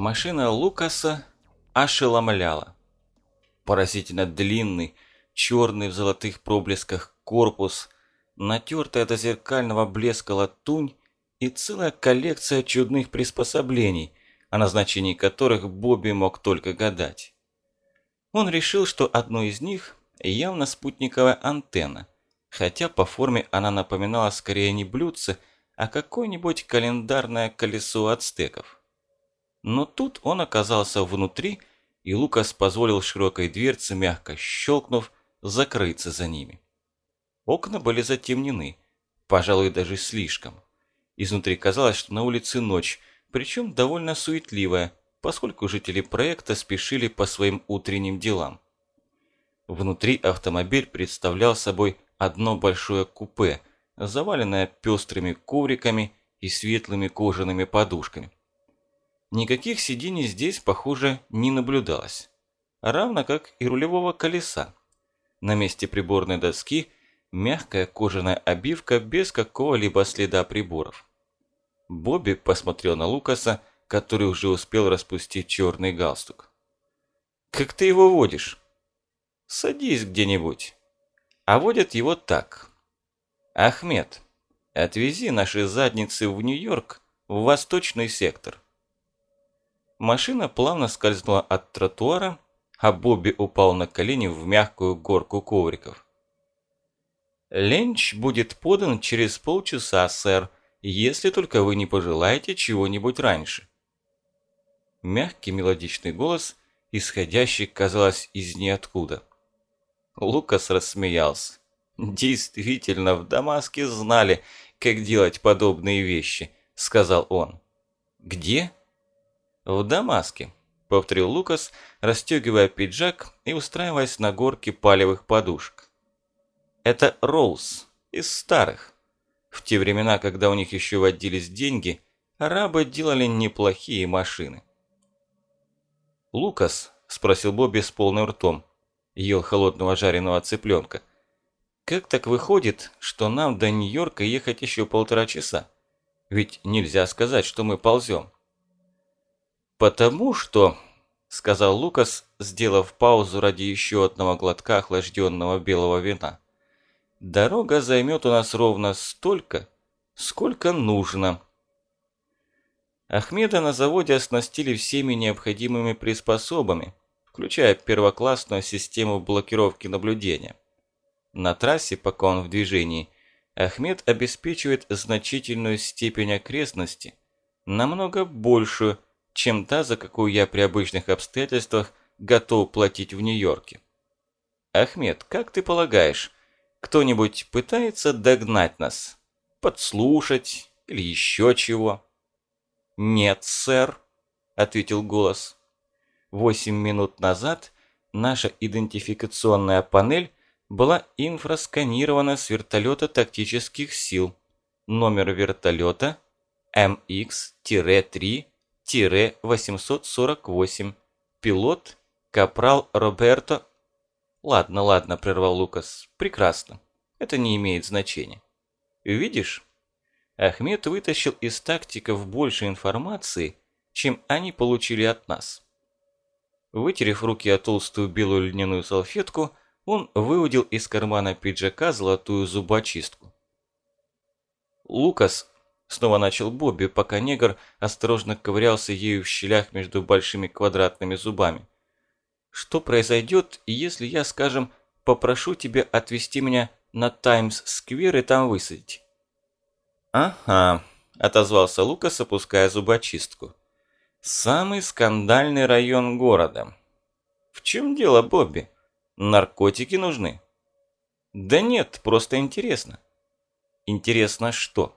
Машина Лукаса ошеломляла. Поразительно длинный, черный в золотых проблесках корпус, натертая до зеркального блеска латунь и целая коллекция чудных приспособлений, о назначении которых Бобби мог только гадать. Он решил, что одно из них явно спутниковая антенна, хотя по форме она напоминала скорее не блюдце, а какое-нибудь календарное колесо ацтеков. Но тут он оказался внутри, и Лукас позволил широкой дверце, мягко щелкнув, закрыться за ними. Окна были затемнены, пожалуй, даже слишком. Изнутри казалось, что на улице ночь, причем довольно суетливая, поскольку жители проекта спешили по своим утренним делам. Внутри автомобиль представлял собой одно большое купе, заваленное пестрыми ковриками и светлыми кожаными подушками. Никаких сидений здесь, похоже, не наблюдалось, равно как и рулевого колеса. На месте приборной доски мягкая кожаная обивка без какого-либо следа приборов. Бобби посмотрел на Лукаса, который уже успел распустить черный галстук. «Как ты его водишь?» «Садись где-нибудь». А водят его так. «Ахмед, отвези наши задницы в Нью-Йорк, в восточный сектор». Машина плавно скользнула от тротуара, а Бобби упал на колени в мягкую горку ковриков. «Ленч будет подан через полчаса, сэр, если только вы не пожелаете чего-нибудь раньше». Мягкий мелодичный голос, исходящий, казалось, из ниоткуда. Лукас рассмеялся. «Действительно, в Дамаске знали, как делать подобные вещи», – сказал он. «Где?» «В Дамаске», – повторил Лукас, расстегивая пиджак и устраиваясь на горке палевых подушек. «Это Роуз, из старых. В те времена, когда у них еще водились деньги, арабы делали неплохие машины». «Лукас?» – спросил Бобби с полным ртом ел холодного жареного цыпленка. Как так выходит, что нам до Нью-Йорка ехать еще полтора часа? Ведь нельзя сказать, что мы ползем. Потому что, сказал Лукас, сделав паузу ради еще одного глотка охлажденного белого вина. Дорога займет у нас ровно столько, сколько нужно. Ахмеда на заводе оснастили всеми необходимыми приспособами, включая первоклассную систему блокировки наблюдения. На трассе, пока он в движении, Ахмед обеспечивает значительную степень окрестности, намного большую, чем та, за какую я при обычных обстоятельствах готов платить в Нью-Йорке. Ахмед, как ты полагаешь, кто-нибудь пытается догнать нас? Подслушать или еще чего? Нет, сэр, ответил голос. Восемь минут назад наша идентификационная панель была инфрасканирована с вертолета тактических сил. Номер вертолета MX-3-848. Пилот Капрал Роберто... Ладно, ладно, прервал Лукас. Прекрасно. Это не имеет значения. Видишь? Ахмед вытащил из тактиков больше информации, чем они получили от нас. Вытерев руки о толстую белую льняную салфетку, он выудил из кармана пиджака золотую зубочистку. «Лукас», – снова начал Бобби, пока негр осторожно ковырялся ею в щелях между большими квадратными зубами. «Что произойдет, если я, скажем, попрошу тебя отвезти меня на Таймс-сквер и там высадить?» «Ага», – отозвался Лукас, опуская зубочистку. Самый скандальный район города. В чем дело, Бобби? Наркотики нужны? Да нет, просто интересно. Интересно что?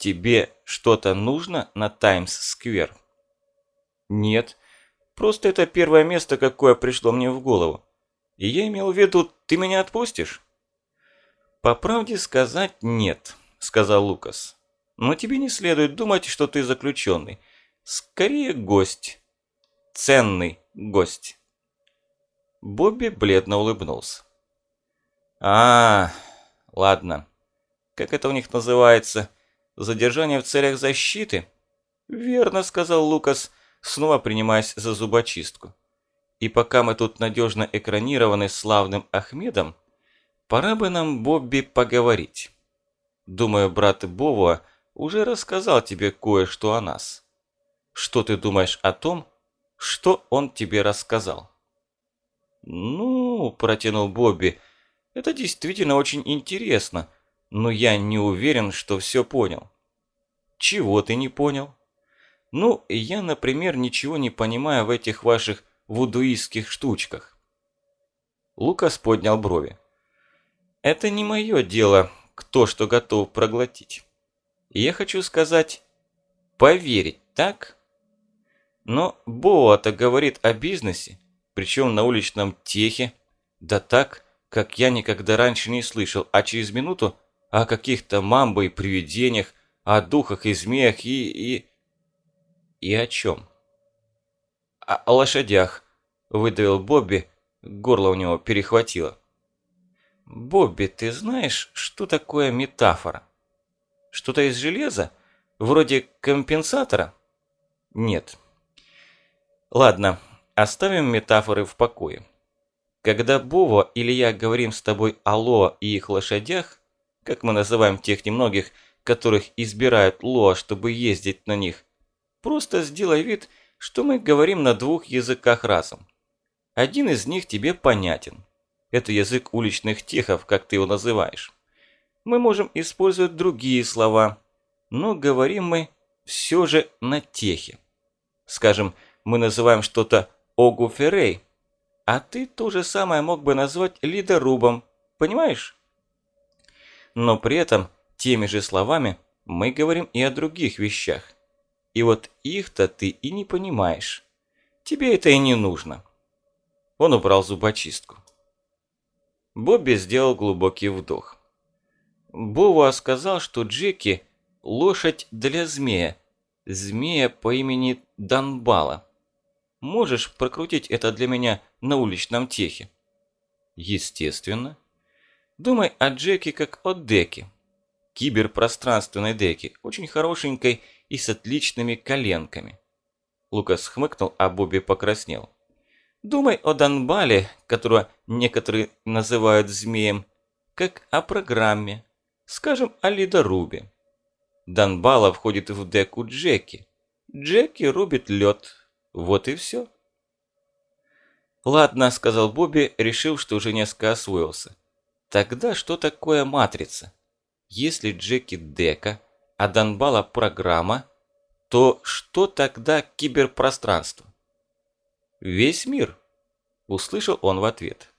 Тебе что-то нужно на Таймс-сквер? Нет, просто это первое место, какое пришло мне в голову. И я имел в виду, ты меня отпустишь? По правде сказать нет, сказал Лукас. Но тебе не следует думать, что ты заключенный. Скорее гость. Ценный гость. Бобби бледно улыбнулся. А, ладно. Как это у них называется? Задержание в целях защиты? Верно, сказал Лукас. снова принимаясь за зубочистку. И пока мы тут надежно экранированы славным Ахмедом, пора бы нам, Бобби, поговорить. Думаю, брат Бова уже рассказал тебе кое-что о нас. Что ты думаешь о том, что он тебе рассказал?» «Ну, – протянул Бобби, – это действительно очень интересно, но я не уверен, что все понял». «Чего ты не понял?» «Ну, я, например, ничего не понимаю в этих ваших вудуистских штучках». Лукас поднял брови. «Это не мое дело, кто что готов проглотить. Я хочу сказать, поверить, так?» Но Боа-то говорит о бизнесе, причем на уличном техе, да так, как я никогда раньше не слышал, а через минуту о каких-то мамбо и привидениях, о духах и змеях и... и... и о чем? О, о лошадях, выдавил Бобби, горло у него перехватило. Бобби, ты знаешь, что такое метафора? Что-то из железа? Вроде компенсатора? Нет, Ладно, оставим метафоры в покое. Когда Бова или я говорим с тобой о Лоа и их лошадях, как мы называем тех немногих, которых избирают Лоа, чтобы ездить на них, просто сделай вид, что мы говорим на двух языках разом. Один из них тебе понятен. Это язык уличных техов, как ты его называешь. Мы можем использовать другие слова, но говорим мы все же на техе. Скажем, мы называем что-то Огуферей, а ты то же самое мог бы назвать лидорубом, понимаешь? Но при этом теми же словами мы говорим и о других вещах. И вот их-то ты и не понимаешь. Тебе это и не нужно. Он убрал зубочистку. Бобби сделал глубокий вдох. Бова сказал, что Джеки – лошадь для змея. Змея по имени Данбала. Можешь прокрутить это для меня на уличном техе?» «Естественно. Думай о Джеке как о деке. Киберпространственной деке, очень хорошенькой и с отличными коленками». Лукас хмыкнул, а Бобби покраснел. «Думай о Донбале, которого некоторые называют змеем, как о программе, скажем, о ледорубе. Донбала входит в деку Джеки. Джеки рубит лед, вот и все. «Ладно», – сказал Бобби, решив, что уже несколько освоился. «Тогда что такое матрица? Если Джеки дека, а Донбала программа, то что тогда киберпространство?» «Весь мир», – услышал он в ответ.